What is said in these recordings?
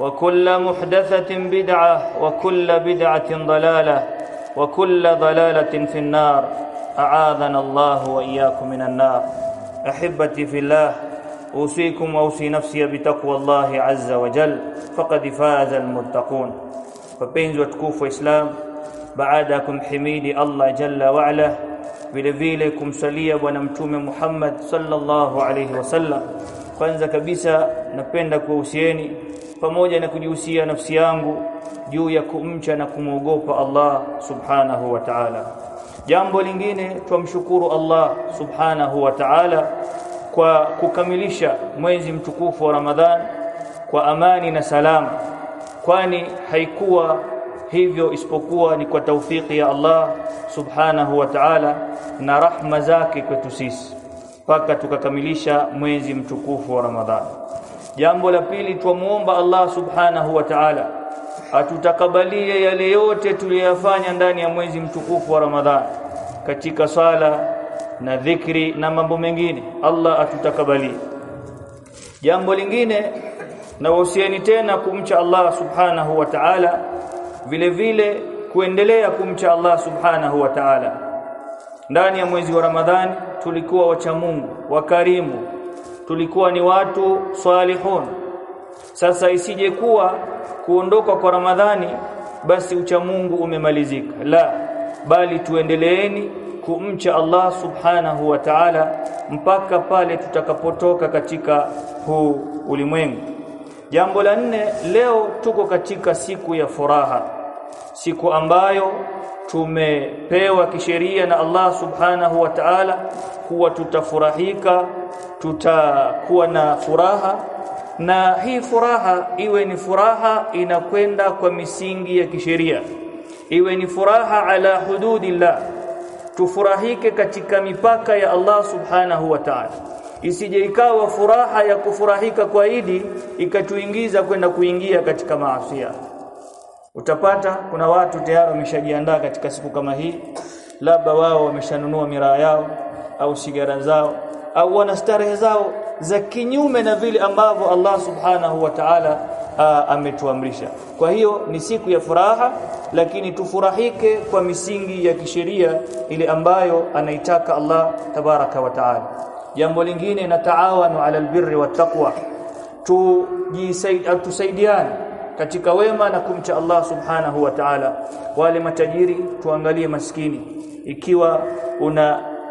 وكل محدثة بدعة وكل بدعة ضلالة وكل ضلالة في النار. أعاذنا الله وإياكم من النار. أحبتي في الله أوصيكم وأوصي نفسي بتقوى الله عز وجل. فقد فاز المتقون. فبين وتكوف إسلام بعدكم حميد الله جل وعلا vilevile kumsalia ونمتوم محمد صلى الله عليه وسلم فانزك kabisa napenda kuwahusieni pamoja na kujihusia nafsi yangu juu ya kumcha na kumwogopa Allah subhanahu wa ta'ala. Jambo lingine tumshukuru Allah subhanahu wa ta'ala kwa kukamilisha mwezi mtukufu wa Ramadhan kwa amani na salama kwani haikuwa hivyo isipokuwa ni kwa taufiki ya Allah subhanahu wa ta'ala na rahma zake kwetu sisi mpaka tukakamilisha mwezi mtukufu wa Ramadhani jambo la pili twamuomba Allah subhanahu wa ta'ala atutakabalie yale yote tuliyofanya ndani ya mwezi mtukufu wa Ramadhani katika sala na dhikri na mambo mengine. Allah atutakabalie. Jambo lingine na wasieni tena kumcha Allah subhanahu wa ta'ala vile vile kuendelea kumcha Allah subhanahu wa ta'ala. Ndani ya mwezi wa Ramadhani tulikuwa wacha Mungu wakarimu tulikuwa ni watu salihun. Sasa isije kuwa kuondoka kwa Ramadhani basi ucha Mungu umemalizika. La bali tuendeleeni kumcha Allah subhanahu wa ta'ala mpaka pale tutakapotoka katika huu ulimwengu. Jambo la nne leo tuko katika siku ya furaha. Siku ambayo tumepewa kisheria na Allah Subhanahu wa Ta'ala kuwa tutafurahika, tutakuwa na furaha na hii furaha iwe ni furaha inakwenda kwa misingi ya kisheria. Iwe ni furaha ala hududillah. Tufurahike katika mipaka ya Allah Subhanahu wa Ta'ala isije ikawa furaha ya kufurahika kwa Idi ikatuingiza kwenda kuingia katika maasi utapata kuna watu tayari wameshajiandaa katika siku kama hii labda wao wameshanunua miraa yao au sigara zao au wana starehe zao za kinyume na vile ambavyo Allah subhanahu wa ta'ala ametuamrisha. Kwa hiyo ni siku ya furaha lakini tufurahike kwa misingi ya kisheria ile ambayo anaitaka Allah tabaraka wa ta'ala. Jambo lingine na taawanu ala albirri wattaqwa tusaidiane katika wema na kumcha Allah subhanahu wa ta'ala. Wale matajiri tuangalie maskini. Ikiwa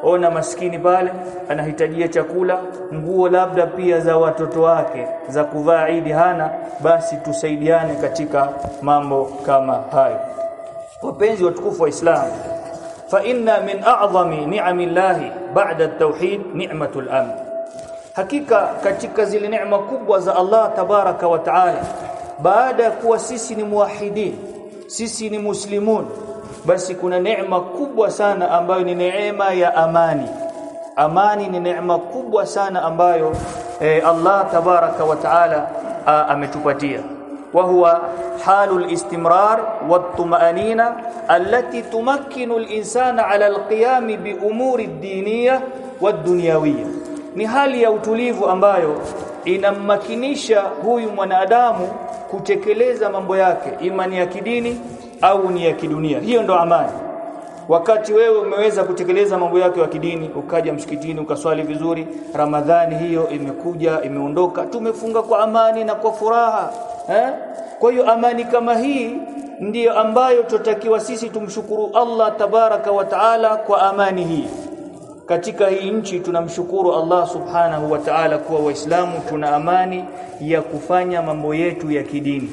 ona maskini pale anahitajia chakula nguo labda pia za watoto wake za kuvaa idi hana basi tusaidiane katika mambo kama hayo. Wapenzi watukufu wa Islam fa inna min a'zami ni'amillahi ba'da at-tauhid ni'matul amn. Hakika katika zile neema kubwa za Allah tabaraka wa taala baada ya kuwa sisi ni muwahidin sisi ni muslimun basi kuna neema kubwa sana ambayo ni neema ya amani. Amani ni neema kubwa sana ambayo eh, Allah tabaraka wa taala ametupatia. Wa huwa halul istimrar wat-tumanina allati tumakkinu al-insana ala al-qiyam bi umuri ad-diniyah wad-dunyawiyah ni hali ya utulivu ambayo inammakinisha huyu mwanadamu kutekeleza mambo yake imani ya kidini au ni ya kidunia. Hiyo ndo amani. Wakati wewe umeweza kutekeleza mambo yake ya kidini ukaja msikitini ukaswali vizuri ramadhani hiyo imekuja imeondoka tumefunga kwa amani na kwa furaha eh? kwa hiyo amani kama hii ndiyo ambayo tutakiwa sisi tumshukuru Allah tabaraka wa taala kwa amani hii katika hii nchi tunamshukuru Allah subhanahu wa ta'ala kuwa waislamu tuna amani ya kufanya mambo yetu ya kidini.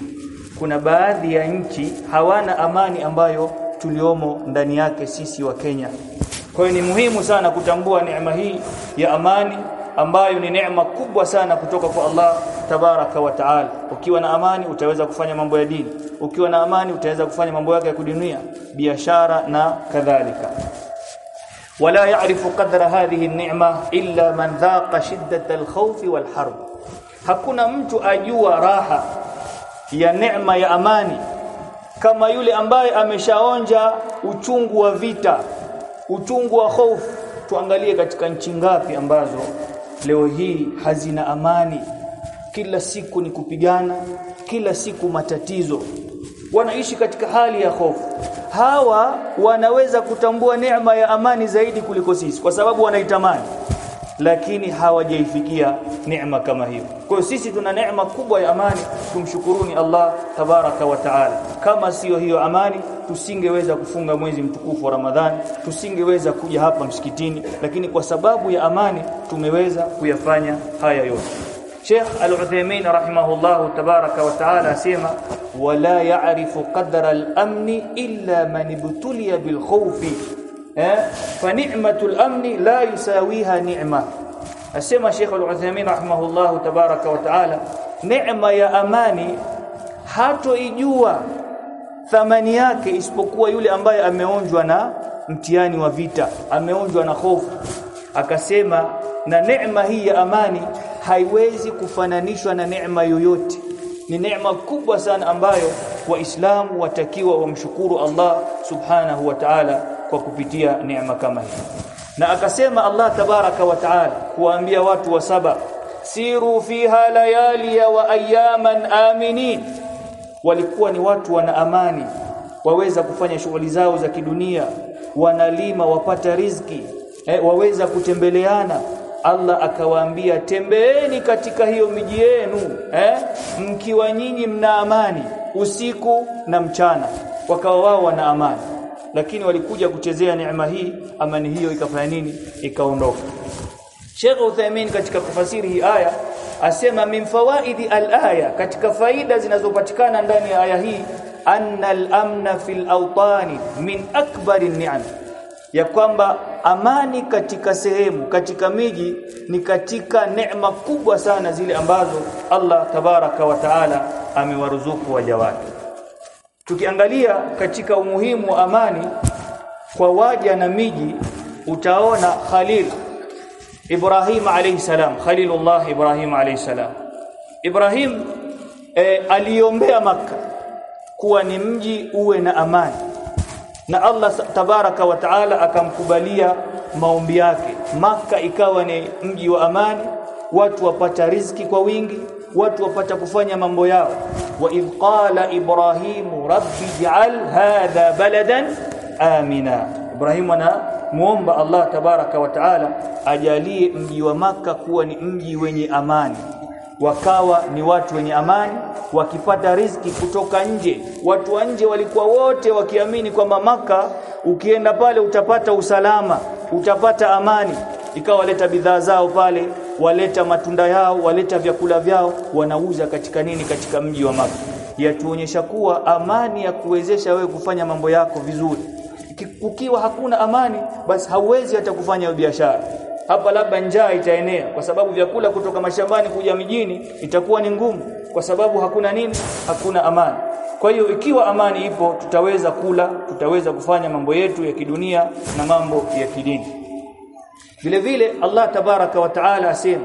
Kuna baadhi ya nchi hawana amani ambayo tuliomo ndani yake sisi wa Kenya. Kwa hiyo ni muhimu sana kutambua neema hii ya amani ambayo ni neema kubwa sana kutoka kwa Allah tabaraka wa taala. Ukiwa na amani utaweza kufanya mambo ya dini. Ukiwa na amani utaweza kufanya mambo yake ya kidunia biashara na kadhalika wala ya'rifu qadra hadhihi an-ni'ma illa man dhaqa shiddata al-khawf hakuna mtu ajua raha ya neema ya amani kama yule ambaye ameshaonja uchungu wa vita uchungu wa hofu. Tuangalie katika nchi ngapi ambazo leo hii hazina amani. Kila siku ni kupigana kila siku matatizo. Wanaishi katika hali ya hofu hawa wanaweza kutambua neema ya amani zaidi kuliko sisi kwa sababu wanaitamani lakini hawajaifikia neema kama hiyo. Kwa sisi tuna neema kubwa ya amani tumshukuruni Allah tabaraka wa taala. Kama siyo hiyo amani tusingeweza kufunga mwezi mtukufu wa Ramadhani tusingeweza kuja hapa msikitini lakini kwa sababu ya amani tumeweza kuyafanya haya yote Sheikh Al-Uthaymeen rahimahullahu tabaraka wa taala asema wala ya'rifu qadra al-amni illa man ibtuliya bil khawfi eh? Fa ni'matul amni la yusawiha ni'ma. Asema Sheikh Al-Uthaymeen rahimahullahu tabaraka wa taala neema ya amani hatoijua thamani yake isipokuwa yule ambaye ameonjwa na mtihani wa vita ameonjwa na hofu. Akasema na neema hii ya amani haiwezi kufananishwa na neema yoyote. Ni neema kubwa sana ambayo waislamu watakiwa wamshukuru Allah subhanahu wa ta'ala kwa kupitia neema kama hii. Na akasema Allah tabaraka wa ta'ala kuambia watu wa saba siru fiha layali wa ayaman aminin. Walikuwa ni watu wana amani waweza kufanya shughuli zao za kidunia wanalima wapata riziki eh, waweza kutembeleana Allah akawaambia tembeeni katika hiyo miji yenu eh? Mkiwa nyinyi mna amani usiku na mchana. Wakawa wao wana amani. Lakini walikuja kuchezea neema hii amani hiyo ikafanya nini? Ikaondoka. Sheikh Uthaymeen katika kufasiri hii aya asema min fawaidi al-aya katika faida zinazopatikana ndani ya aya hii anna al-amna fil awtani min akbari ni'am ya kwamba amani katika sehemu katika miji ni katika neema kubwa sana zile ambazo Allah tabaraka wa taala amewaruzuku waja wake. Tukiangalia katika umuhimu wa amani kwa waja na miji utaona Khalil Ibrahim alayhi salam Khalilullah Ibrahim alayhi salam. Ibrahim e, aliombea maka kuwa ni mji uwe na amani na Allah tabaraka wa taala akamkubalia maombi yake. Maka ikawa ni mji wa amani watu wapata riziki kwa wingi watu wapata kufanya mambo yao. Wa idh qala ibrahim rabbi ij'al hadha baladan amina. Ibrahimu ana muomba Allah tabaraka wa taala ajalie mji wa maka kuwa ni mji wenye amani. Wakawa ni watu wenye amani wakipata riziki kutoka nje. Watu wa nje walikuwa wote wakiamini kwamba maka ukienda pale utapata usalama utapata amani. Ikawa waleta bidhaa zao pale waleta matunda yao waleta vyakula vyao. Wanauza katika nini? Katika mji wa maka yatuonyesha kuwa amani ya kuwezesha wewe kufanya mambo yako vizuri. Kukiwa hakuna amani basi hauwezi hata kufanya biashara hapa labda njaa itaenea. Kwa sababu vyakula kutoka mashambani kuja mijini itakuwa ni ngumu. Kwa sababu hakuna nini? Hakuna amani. Kwa hiyo ikiwa amani ipo tutaweza kula tutaweza kufanya mambo yetu ya kidunia na mambo ya kidini. Vile vile Allah tabaraka wa taala asema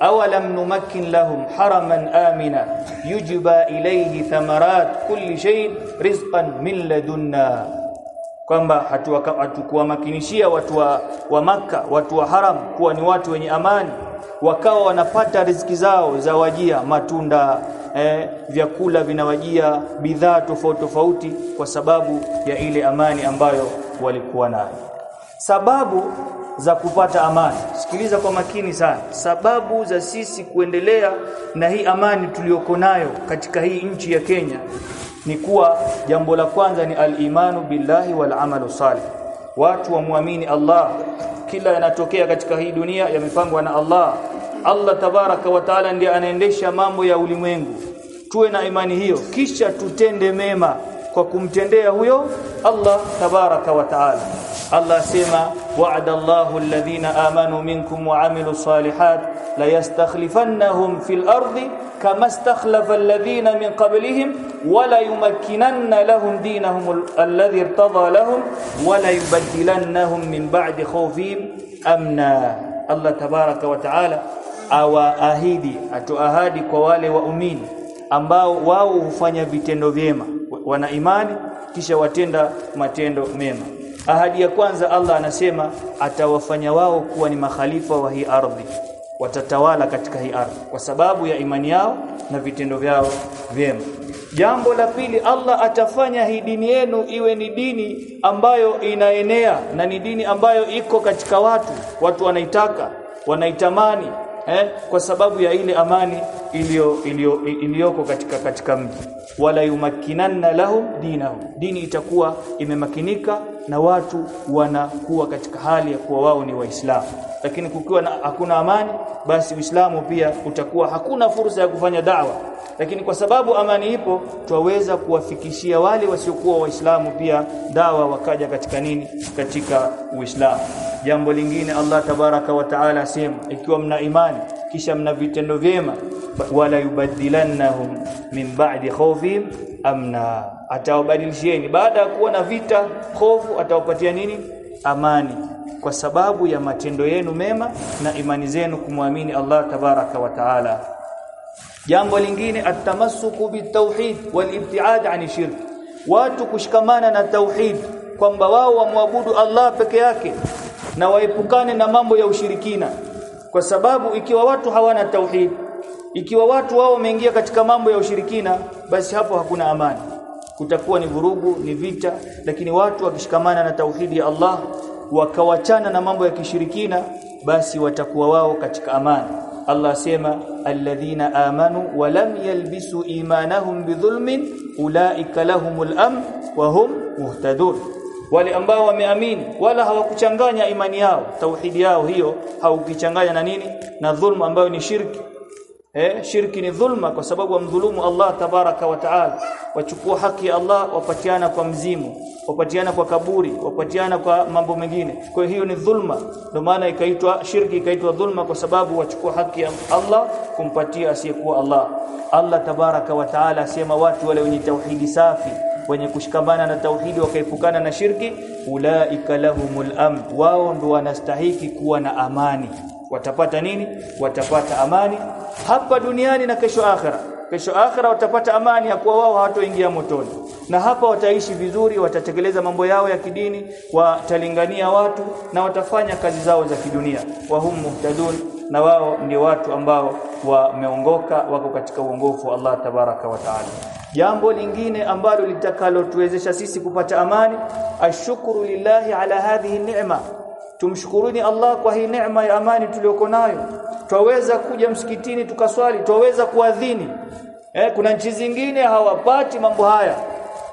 awalam numakkin lahum haraman amina yujba ilayhi thamarat kulli shay rizqan min ladunna kwamba hatukuwamakinishia watu wa, wa maka watu wa haram kuwa ni watu wenye amani wakawa wanapata riziki zao za wajia matunda eh, vyakula vinawajia bidhaa tofauti tofauti kwa sababu ya ile amani ambayo walikuwa nayo. Sababu za kupata amani. Sikiliza kwa makini sana. Sababu za sisi kuendelea na hii amani tuliyoko nayo katika hii nchi ya Kenya ni kuwa jambo la kwanza ni al-imanu billahi wal amalu salih. Watu wamwamini Allah. Kila yanatokea katika hii dunia yamepangwa na Allah. Allah tabaraka wa taala ndiye anaendesha mambo ya ulimwengu. Tuwe na imani hiyo. Kisha tutende mema. Kwa kumtendea huyo Allah tabaraka wa taala. Allah sema wa'ada Allahu alladhina amanu minkum wa 'amilu salihat la yastakhlifannahum fil ardi kama stakhlafa alladhina min qablihim wala yumakkinanna lahum dinahum alladhi irtada lahum wala yubaddilannahum min ba'di khawfihim amna Allah tabaraka wa taala awaahidi atoahadi kwa wale waumini ambao wao hufanya vitendo vyema wana imani kisha watenda matendo mema. Ahadi ya kwanza Allah anasema atawafanya wao kuwa ni makhalifa wa hii ardhi watatawala katika hii ardhi kwa sababu ya imani yao na vitendo vyao vyema. Jambo la pili Allah atafanya hii dini yenu iwe ni dini ambayo inaenea na ni dini ambayo iko katika watu. Watu wanaitaka wanaitamani eh, kwa sababu ya ile amani iliyo iliyoko katika katika mji. Wala yumakkinanna lahum dinahum. Dini itakuwa imemakinika na watu wanakuwa katika hali ya kuwa wao ni waislamu. Lakini kukiwa na, hakuna amani basi uislamu pia utakuwa hakuna fursa ya kufanya da'wa. Lakini kwa sababu amani ipo twaweza kuwafikishia wale wasiokuwa waislamu pia dawa wakaja katika nini? Katika uislamu. Jambo lingine Allah tabaraka wa taala asema ikiwa mna imani kisha mna vitendo vyema wala yubadilannahum min ba'di khawfihim amna atawabadilishieni baada ya kuona vita hofu atawapatia nini? Amani. Kwa sababu ya matendo yenu mema na imani zenu kumwamini Allah tabaraka wa taala. Jambo lingine atamassuku bitauhid walibtiad ani shirk. Watu kushikamana na tauhid kwamba wao wamwabudu Allah peke yake na waepukane na mambo ya ushirikina kwa sababu ikiwa watu hawana tauhid ikiwa watu wao wameingia katika mambo ya ushirikina basi hapo hakuna amani. Kutakuwa ni vurugu ni vita lakini watu wakishikamana na tauhidi ya Allah wakawachana na mambo ya kishirikina basi watakuwa wao katika amani. Allah asema alladhina amanu wa lam yalbisu imanahum bidhulmin ulaika lahumul amn wa hum muhtadun wale ambao wameamini wala hawakuchanganya imani yao. Tauhidi yao hiyo haukichanganya na nini? Na dhulma ambayo ni shirki. Eh shirki ni dhulma kwa sababu wamdhulumu Allah tabaraka wa taala. Wachukua haki ya Allah wapatiana kwa mzimu wapatiana kwa kaburi wapatiana kwa mambo mengine. Kwa hiyo ni dhulma. Ndio maana ikaitwa shirki ikaitwa dhulma kwa sababu wachukua haki ya Allah kumpatia asiyekuwa Allah. Allah tabaraka wa taala asema watu wale wenye tauhidi safi wenye kushikamana na tauhidi wakaepukana na shirki ulaika lahumul amn wao ndio wanastahiki kuwa na amani. Watapata nini? Watapata amani hapa duniani na kesho akhera. Kesho akhera watapata amani ya kuwa wao hawatoingia motoni. Na hapa wataishi vizuri watatekeleza mambo yao ya kidini watalingania watu na watafanya kazi zao za kidunia. Wahum muhtadun na wao ni watu ambao wameongoka wako katika uongofu wa Allah tabaraka wa taala jambo lingine ambalo litakalotuwezesha sisi kupata amani ashukuru lillahi ala hadhihi ni'ma. Tumshukuruni Allah kwa hii neema ya amani tuliyoko nayo. Twaweza kuja msikitini tukaswali twaweza kuadhini. Eh, kuna nchi zingine hawapati mambo haya.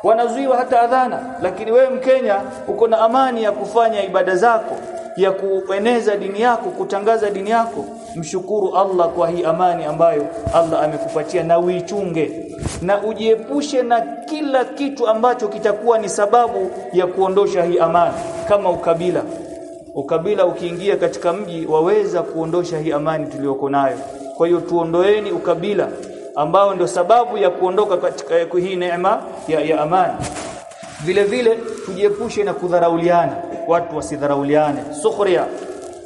Wanazuiwa hata adhana. Lakini wewe Mkenya uko na amani ya kufanya ibada zako ya kueneza dini yako kutangaza dini yako mshukuru Allah kwa hii amani ambayo Allah amekupatia na uichunge na ujiepushe na kila kitu ambacho kitakuwa ni sababu ya kuondosha hii amani. Kama ukabila ukabila ukiingia katika mji waweza kuondosha hii amani tuliyoko nayo. Kwa hiyo tuondoeni ukabila ambao ndio sababu ya kuondoka katika hii neema ya, ya amani. Vile vile tujiepushe na kudharauliana watu wasidharauliane. Sukhria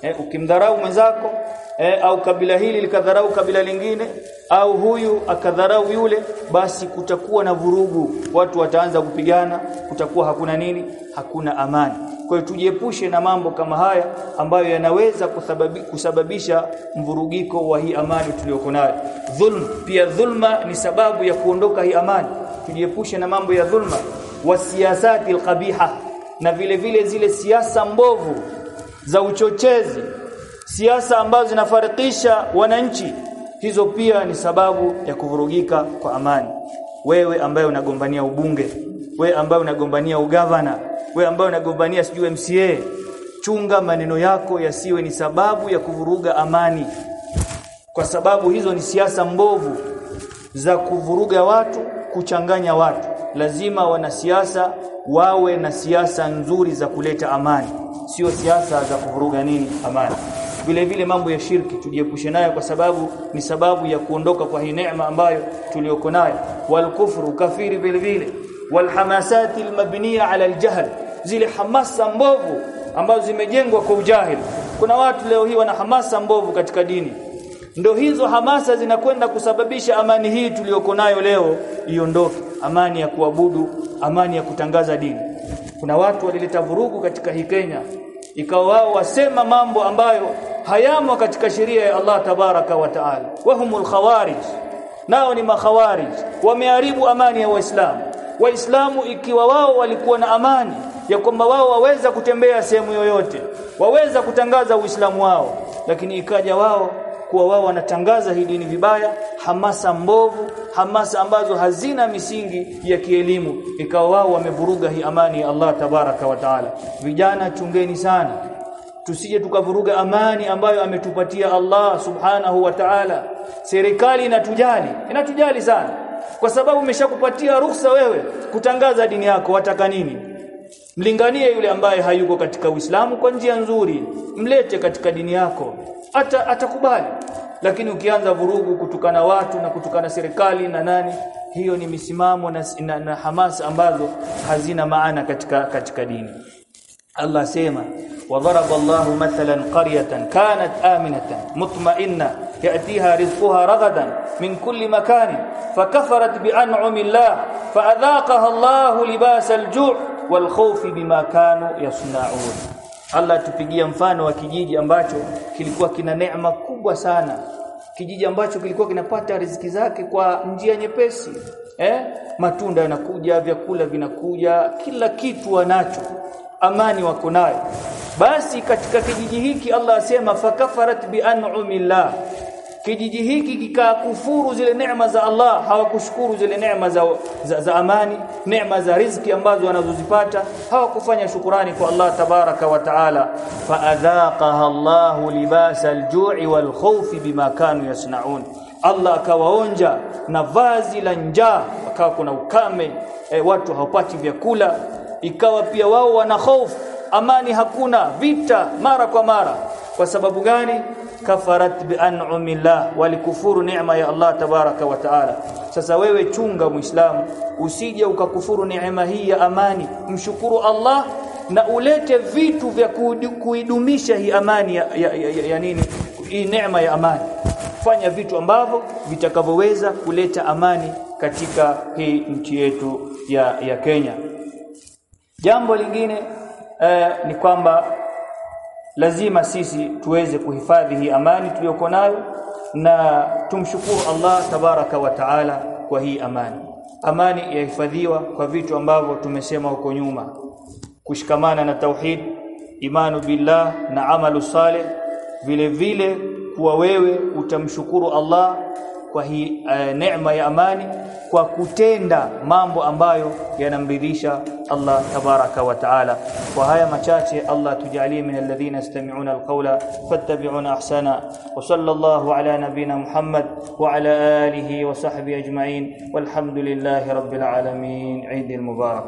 eh, ukimdharau mwenzako eh, au kabila hili likadharau kabila lingine au huyu akadharau yule basi kutakuwa na vurugu. Watu wataanza kupigana kutakuwa hakuna nini hakuna amani. Kwa hiyo tujiepushe na mambo kama haya ambayo yanaweza kusababi, kusababisha mvurugiko wa hii amani tuliyoko nayo. Dhulm pia dhulma ni sababu ya kuondoka hii amani. Tujiepushe na mambo ya dhulma. Wa siyasati alqabiha. Na vile vile zile siasa mbovu za uchochezi siasa ambazo zinafarikisha wananchi hizo pia ni sababu ya kuvurugika kwa amani. Wewe ambaye unagombania ubunge wewe ambaye unagombania ugavana wewe ambaye unagombania sijui MCA chunga maneno yako yasiwe ni sababu ya kuvuruga amani. Kwa sababu hizo ni siasa mbovu za kuvuruga watu kuchanganya watu. Lazima wanasiasa wawe na siasa nzuri za kuleta amani. Sio siasa za kuvuruga nini amani vile vile mambo ya shirki tujiepushe nayo kwa sababu ni sababu ya kuondoka kwa hii neema ambayo tuliyoko nayo. Wal kufru kafiri vile vile. Wal hamasati almabniya ala aljahl zile hamasa mbovu ambazo zimejengwa kwa ujahili. Kuna watu leo hii wana hamasa mbovu katika dini. Ndio hizo hamasa zinakwenda kusababisha amani hii tuliyoko nayo leo iondoke. Amani ya kuabudu amani ya kutangaza dini. Kuna watu walileta vurugu katika hii Kenya. Ikawa wao wasema mambo ambayo hayamo katika sheria ya Allah tabaraka wa taala. Wahumul khawarij nao ni makhawarij. Wameharibu amani ya waislamu. Waislamu ikiwa wao walikuwa na amani ya kwamba wao waweza kutembea sehemu yoyote waweza kutangaza uislamu wao lakini ikaja wao kuwa wao wanatangaza hii dini vibaya hamasa mbovu hamasa ambazo hazina misingi ya kielimu. Ikawa wao wamevuruga hii amani ya Allah tabaraka wa taala. Vijana chungeni sana tusije tukavuruga amani ambayo ametupatia Allah subhanahu wa ta'ala. Serikali inatujali inatujali sana. Kwa sababu imeshakupatia ruhusa wewe kutangaza dini yako wataka nini? Mlinganie yule ambaye hayuko katika Uislamu kwa njia nzuri. Mlete katika dini yako. Ata atakubali. Lakini ukianza vurugu kutukana watu na kutukana serikali na nani hiyo ni misimamo na, na, na hamasa ambazo hazina maana katika katika dini Allah sema وضرب الله مثلا قرية كانت آمنة مطمئنة يأتيها رزقها رغدا من كل مكان فكفرت بأنعم الله فأذاقها الله لباس الجوع والخوف بما كانوا يصنعون Allah tupigia mfano wa kijiji ambacho kilikuwa kina neema kubwa sana kijiji ambacho kilikuwa kinapata riziki zake kwa njia nyepesi eh matunda yanakuja vyakula vinakuja kila kitu wanacho amani wako nayo. Basi katika kijiji hiki Allah asema fakafarat bi an'amillah kijiji hiki kikakufuru zile neema za Allah hawakushukuru zile neema za, za, za amani neema za riziki ambazo wanazozipata hawakufanya shukurani kwa Allah tabaraka wa taala. Faadhaqaha Allah libasa aljui wal khawfi bima kanu yasnaun. Allah akawaonja na vazi la njaa akawa kuna ukame e, watu hawapati vyakula ikawa pia wao wana hofu amani hakuna vita mara kwa mara. Kwa sababu gani? Kafarat bi an'amillah walikufuru neema ya Allah tabaraka wa taala. Sasa wewe chunga muislamu usije ukakufuru neema hii ya amani. Mshukuru Allah na ulete vitu vya kuidumisha hii amani ya, ya, ya, ya, ya nini? Hii neema ya amani. Fanya vitu ambavyo vitakavyoweza kuleta amani katika hii nchi yetu ya, ya Kenya jambo lingine eh, ni kwamba lazima sisi tuweze kuhifadhi hii amani tuliyoko nayo na tumshukuru Allah tabaraka wa taala kwa hii amani. Amani yahifadhiwa kwa vitu ambavyo tumesema huko nyuma. Kushikamana na tauhid imanu billah na amalu saleh vile vile kuwa wewe utamshukuru Allah kwa hii uh, neema ya amani kwa kutenda mambo ambayo yanamridhisha Allah tabaraka wa taala kwa haya machache Allah tujalie min alladhina yastami'una alqawla fattabi'una ahsana wa sallallahu ala nabina Muhammad wa ala alihi wa sahbihi ajma'in walhamdulillahi rabbil alamin Eid al-mubarak